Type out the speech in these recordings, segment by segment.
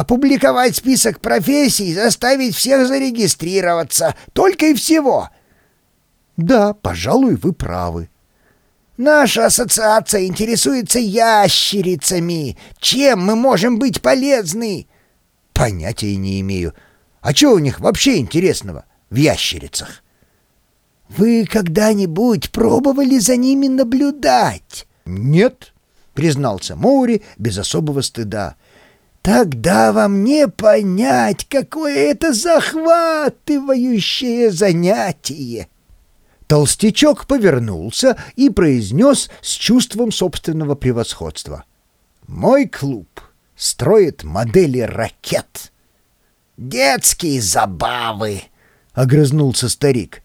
Опубликовать список профессий, заставить всех зарегистрироваться. Только и всего. Да, пожалуй, вы правы. Наша ассоциация интересуется ящерицами. Чем мы можем быть полезны? Понятия не имею. А что у них вообще интересного в ящерицах? Вы когда-нибудь пробовали за ними наблюдать? Нет, признался Моури без особого стыда. Тогда вам не понять, какое это захватывающее занятие. Толстячок повернулся и произнес с чувством собственного превосходства. «Мой клуб строит модели ракет». «Детские забавы!» — огрызнулся старик.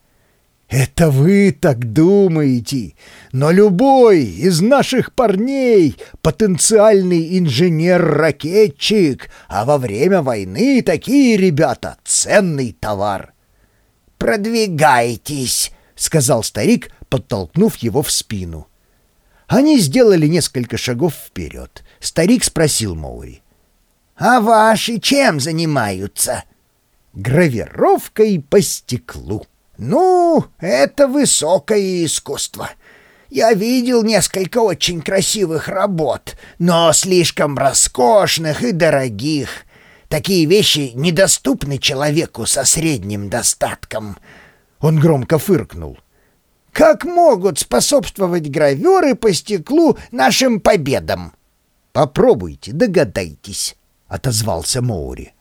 «Это вы так думаете, но любой из наших парней — потенциальный инженер-ракетчик, а во время войны такие ребята — ценный товар». «Продвигайтесь», — сказал старик, подтолкнув его в спину. Они сделали несколько шагов вперед. Старик спросил Моури. «А ваши чем занимаются?» «Гравировкой по стеклу». «Ну, это высокое искусство. Я видел несколько очень красивых работ, но слишком роскошных и дорогих. Такие вещи недоступны человеку со средним достатком». Он громко фыркнул. «Как могут способствовать граверы по стеклу нашим победам?» «Попробуйте, догадайтесь», — отозвался Моури.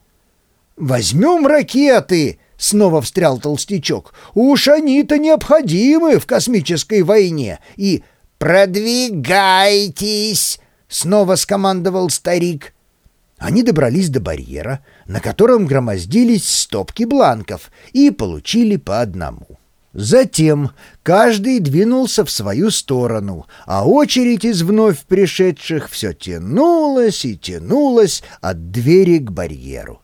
«Возьмем ракеты!» — снова встрял толстячок. «Уж они-то необходимы в космической войне!» И «Продвигайтесь!» — снова скомандовал старик. Они добрались до барьера, на котором громоздились стопки бланков, и получили по одному. Затем каждый двинулся в свою сторону, а очередь из вновь пришедших все тянулась и тянулась от двери к барьеру.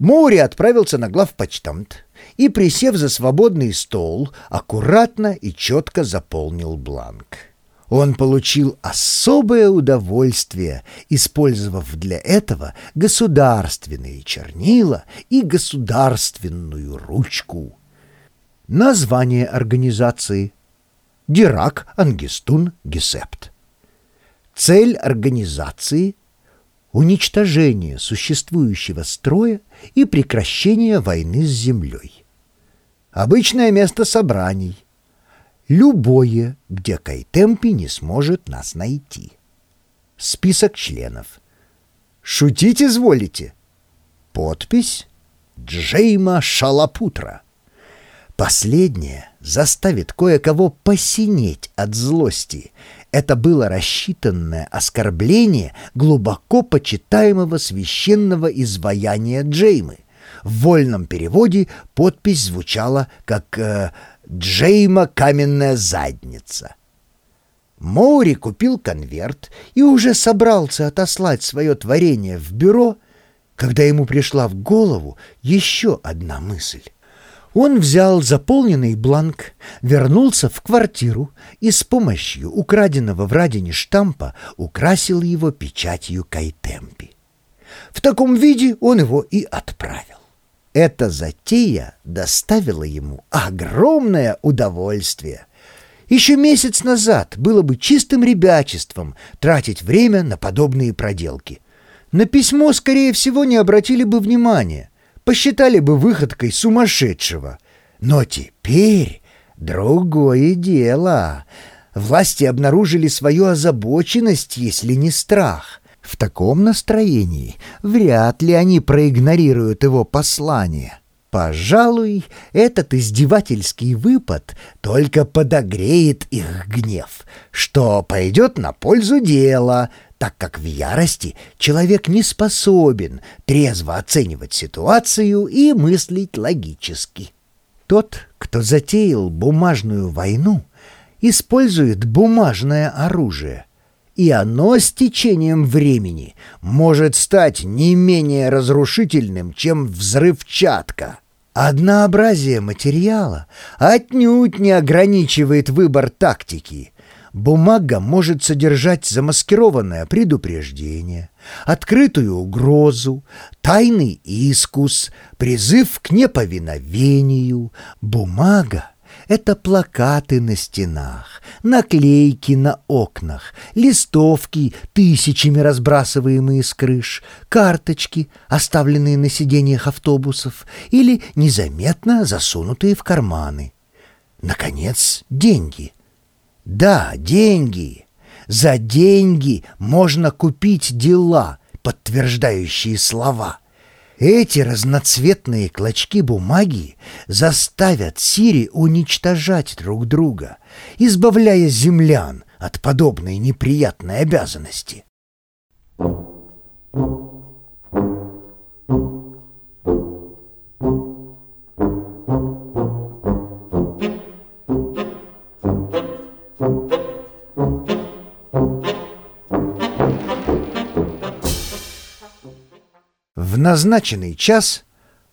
Моури отправился на главпочтамт и, присев за свободный стол, аккуратно и четко заполнил бланк. Он получил особое удовольствие, использовав для этого государственные чернила и государственную ручку. Название организации «Дирак Ангестун Гесепт». Цель организации уничтожение существующего строя и прекращение войны с землей. Обычное место собраний. Любое, где Кайтемпи не сможет нас найти. Список членов. Шутить изволите? Подпись Джейма Шалапутра. Последнее заставит кое-кого посинеть от злости — это было рассчитанное оскорбление глубоко почитаемого священного изваяния Джеймы. В вольном переводе подпись звучала как э, «Джейма каменная задница». Моури купил конверт и уже собрался отослать свое творение в бюро, когда ему пришла в голову еще одна мысль. Он взял заполненный бланк, вернулся в квартиру и с помощью украденного в Радине штампа украсил его печатью Кайтемпи. В таком виде он его и отправил. Эта затея доставила ему огромное удовольствие. Еще месяц назад было бы чистым ребячеством тратить время на подобные проделки. На письмо, скорее всего, не обратили бы внимания посчитали бы выходкой сумасшедшего. Но теперь другое дело. Власти обнаружили свою озабоченность, если не страх. В таком настроении вряд ли они проигнорируют его послание. Пожалуй, этот издевательский выпад только подогреет их гнев, что пойдет на пользу дела, так как в ярости человек не способен трезво оценивать ситуацию и мыслить логически. Тот, кто затеял бумажную войну, использует бумажное оружие, и оно с течением времени может стать не менее разрушительным, чем взрывчатка. Однообразие материала отнюдь не ограничивает выбор тактики — Бумага может содержать замаскированное предупреждение, открытую угрозу, тайный искус, призыв к неповиновению. Бумага — это плакаты на стенах, наклейки на окнах, листовки, тысячами разбрасываемые с крыш, карточки, оставленные на сиденьях автобусов или незаметно засунутые в карманы. Наконец, деньги — да, деньги. За деньги можно купить дела, подтверждающие слова. Эти разноцветные клочки бумаги заставят Сири уничтожать друг друга, избавляя землян от подобной неприятной обязанности. Назначенный час